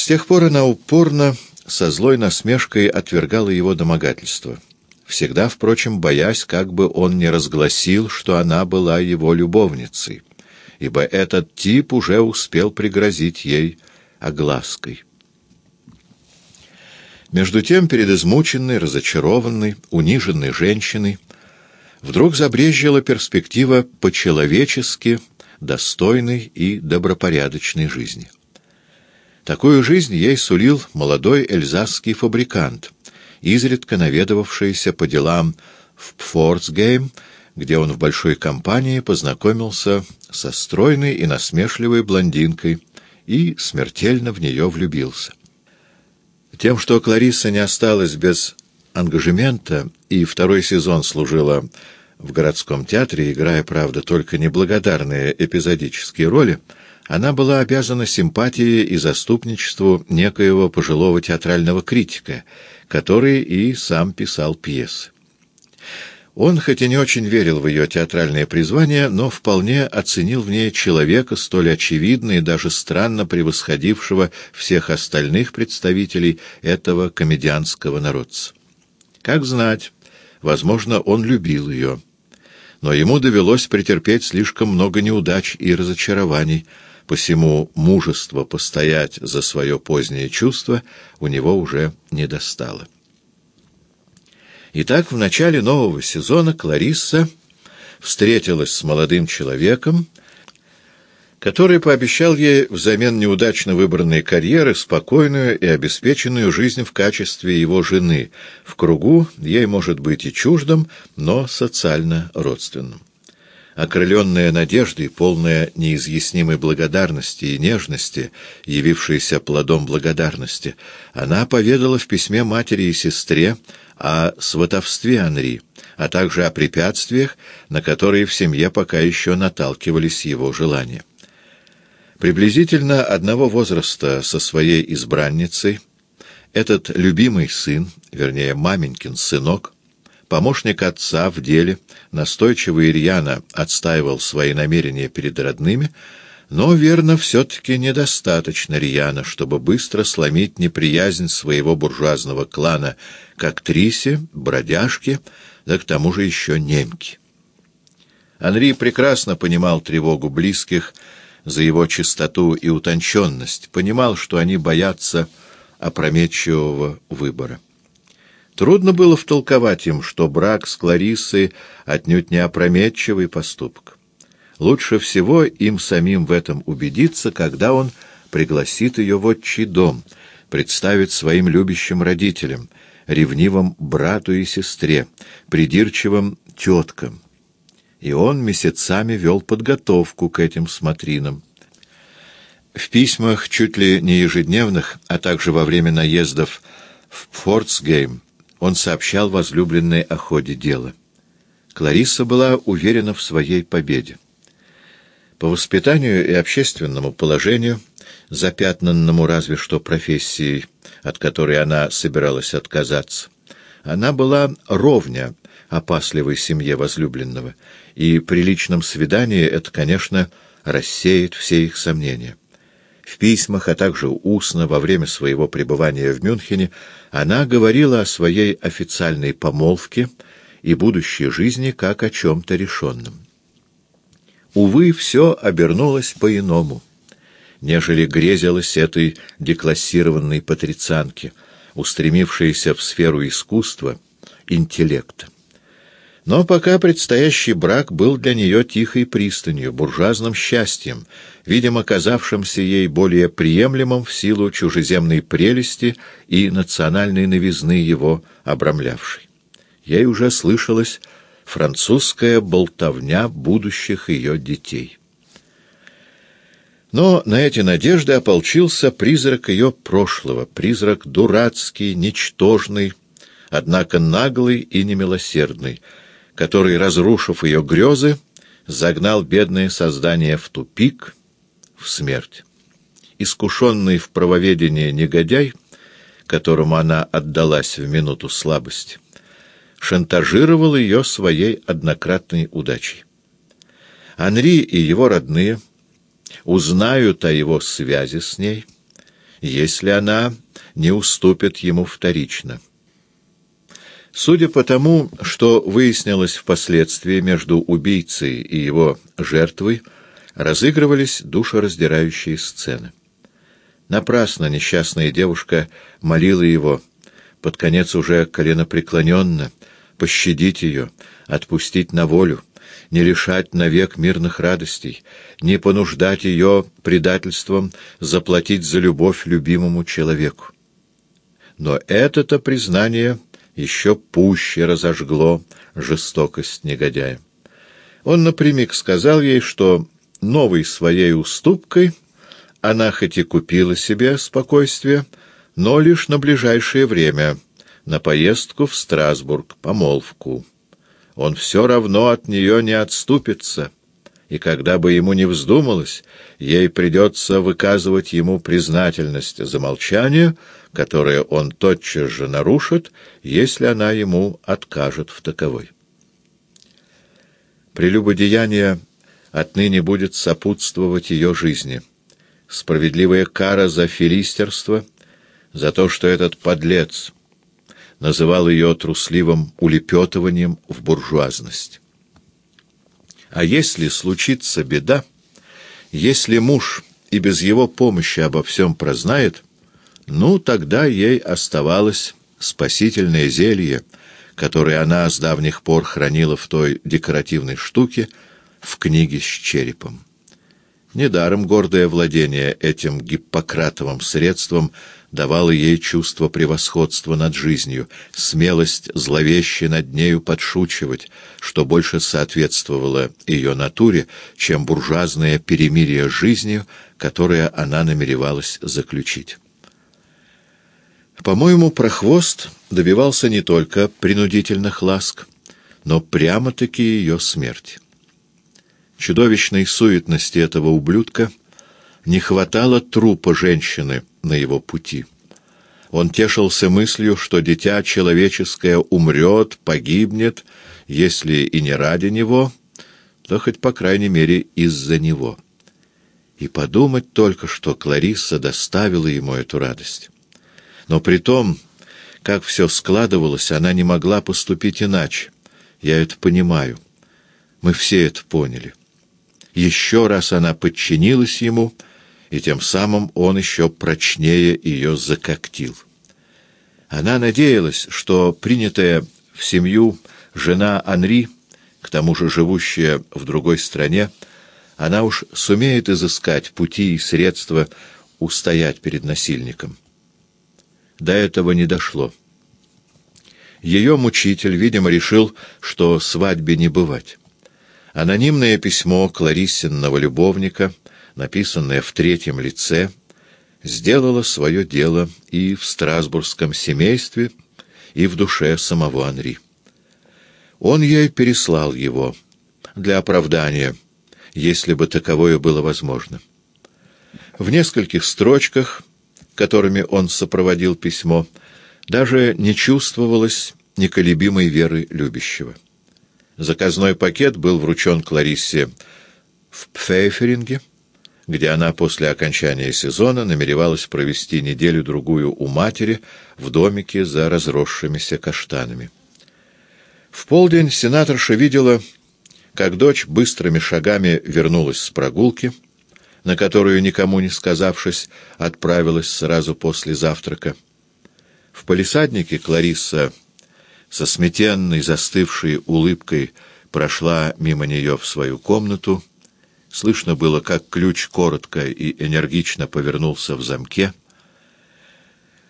С тех пор она упорно, со злой насмешкой отвергала его домогательство, всегда, впрочем, боясь, как бы он не разгласил, что она была его любовницей, ибо этот тип уже успел пригрозить ей оглаской. Между тем, перед измученной, разочарованной, униженной женщиной вдруг забрезжила перспектива по-человечески достойной и добропорядочной жизни. Такую жизнь ей сулил молодой эльзасский фабрикант, изредка наведывавшийся по делам в Пфорцгейм, где он в большой компании познакомился со стройной и насмешливой блондинкой и смертельно в нее влюбился. Тем, что Клариса не осталась без ангажемента и второй сезон служила в городском театре, играя, правда, только неблагодарные эпизодические роли, она была обязана симпатии и заступничеству некоего пожилого театрального критика, который и сам писал пьесы. Он, хоть и не очень верил в ее театральное призвание, но вполне оценил в ней человека, столь очевидно и даже странно превосходившего всех остальных представителей этого комедианского народца. Как знать, возможно, он любил ее. Но ему довелось претерпеть слишком много неудач и разочарований, посему мужество постоять за свое позднее чувство у него уже не достало. Итак, в начале нового сезона Кларисса встретилась с молодым человеком, который пообещал ей взамен неудачно выбранной карьеры спокойную и обеспеченную жизнь в качестве его жены, в кругу ей может быть и чуждым, но социально родственным. Окрыленная надеждой, полная неизъяснимой благодарности и нежности, явившейся плодом благодарности, она поведала в письме матери и сестре о сватовстве Анри, а также о препятствиях, на которые в семье пока еще наталкивались его желания. Приблизительно одного возраста со своей избранницей, этот любимый сын, вернее, маменькин сынок, помощник отца в деле, настойчиво и отстаивал свои намерения перед родными, но, верно, все-таки недостаточно рьяно, чтобы быстро сломить неприязнь своего буржуазного клана к актрисе, бродяжке, да к тому же еще немке. Анри прекрасно понимал тревогу близких за его чистоту и утонченность, понимал, что они боятся опрометчивого выбора. Трудно было втолковать им, что брак с Клариссой отнюдь не опрометчивый поступок. Лучше всего им самим в этом убедиться, когда он пригласит ее в отчий дом, представит своим любящим родителям, ревнивым брату и сестре, придирчивым теткам. И он месяцами вел подготовку к этим смотринам. В письмах, чуть ли не ежедневных, а также во время наездов в Фортсгейм, он сообщал возлюбленной о ходе дела. Клариса была уверена в своей победе. По воспитанию и общественному положению, запятнанному разве что профессией, от которой она собиралась отказаться, она была ровня опасливой семье возлюбленного, и при личном свидании это, конечно, рассеет все их сомнения. В письмах, а также устно во время своего пребывания в Мюнхене она говорила о своей официальной помолвке и будущей жизни как о чем-то решенном. Увы, все обернулось по-иному, нежели грезилось этой деклассированной патрицианке, устремившейся в сферу искусства, интеллекта. Но пока предстоящий брак был для нее тихой пристанью, буржуазным счастьем, видимо, казавшимся ей более приемлемым в силу чужеземной прелести и национальной новизны его обрамлявшей. Ей уже слышалось французская болтовня будущих ее детей. Но на эти надежды ополчился призрак ее прошлого, призрак дурацкий, ничтожный, однако наглый и немилосердный, который, разрушив ее грезы, загнал бедное создание в тупик, в смерть. Искушенный в правоведении негодяй, которому она отдалась в минуту слабости, шантажировал ее своей однократной удачей. Анри и его родные узнают о его связи с ней, если она не уступит ему вторично. Судя по тому, что выяснилось впоследствии между убийцей и его жертвой, разыгрывались душераздирающие сцены. Напрасно несчастная девушка молила его, под конец уже коленопреклоненно, пощадить ее, отпустить на волю, не лишать навек мирных радостей, не понуждать ее предательством заплатить за любовь любимому человеку. Но это-то признание еще пуще разожгло жестокость негодяя. Он напрямик сказал ей, что новой своей уступкой она хоть и купила себе спокойствие, но лишь на ближайшее время, на поездку в Страсбург, помолвку. Он все равно от нее не отступится, и когда бы ему не вздумалось, ей придется выказывать ему признательность за молчание, которое он тотчас же нарушит, если она ему откажет в таковой. Прелюбодеяние отныне будет сопутствовать ее жизни. Справедливая кара за филистерство, за то, что этот подлец называл ее трусливым улепетыванием в буржуазность. А если случится беда, если муж и без его помощи обо всем прознает, ну, тогда ей оставалось спасительное зелье, которое она с давних пор хранила в той декоративной штуке, в книге с черепом. Недаром гордое владение этим гиппократовым средством давало ей чувство превосходства над жизнью, смелость зловеще над нею подшучивать, что больше соответствовало ее натуре, чем буржуазное перемирие жизнью, которое она намеревалась заключить. По-моему, прохвост добивался не только принудительных ласк, но прямо-таки ее смерти чудовищной суетности этого ублюдка не хватало трупа женщины на его пути. Он тешился мыслью, что дитя человеческое умрет, погибнет, если и не ради него, то хоть по крайней мере из-за него. И подумать только, что Кларисса доставила ему эту радость. Но при том, как все складывалось, она не могла поступить иначе. Я это понимаю. Мы все это поняли. Еще раз она подчинилась ему, и тем самым он еще прочнее ее закоктил. Она надеялась, что принятая в семью жена Анри, к тому же живущая в другой стране, она уж сумеет изыскать пути и средства устоять перед насильником. До этого не дошло. Ее мучитель, видимо, решил, что свадьбе не бывать. Анонимное письмо Клариссинного любовника, написанное в третьем лице, сделало свое дело и в страсбургском семействе, и в душе самого Анри. Он ей переслал его для оправдания, если бы таковое было возможно. В нескольких строчках, которыми он сопроводил письмо, даже не чувствовалось неколебимой веры любящего. Заказной пакет был вручен Клариссе в Пфейферинге, где она после окончания сезона намеревалась провести неделю-другую у матери в домике за разросшимися каштанами. В полдень сенаторша видела, как дочь быстрыми шагами вернулась с прогулки, на которую, никому не сказавшись, отправилась сразу после завтрака. В палисаднике Кларисса со сметенной, застывшей улыбкой прошла мимо нее в свою комнату. Слышно было, как ключ коротко и энергично повернулся в замке.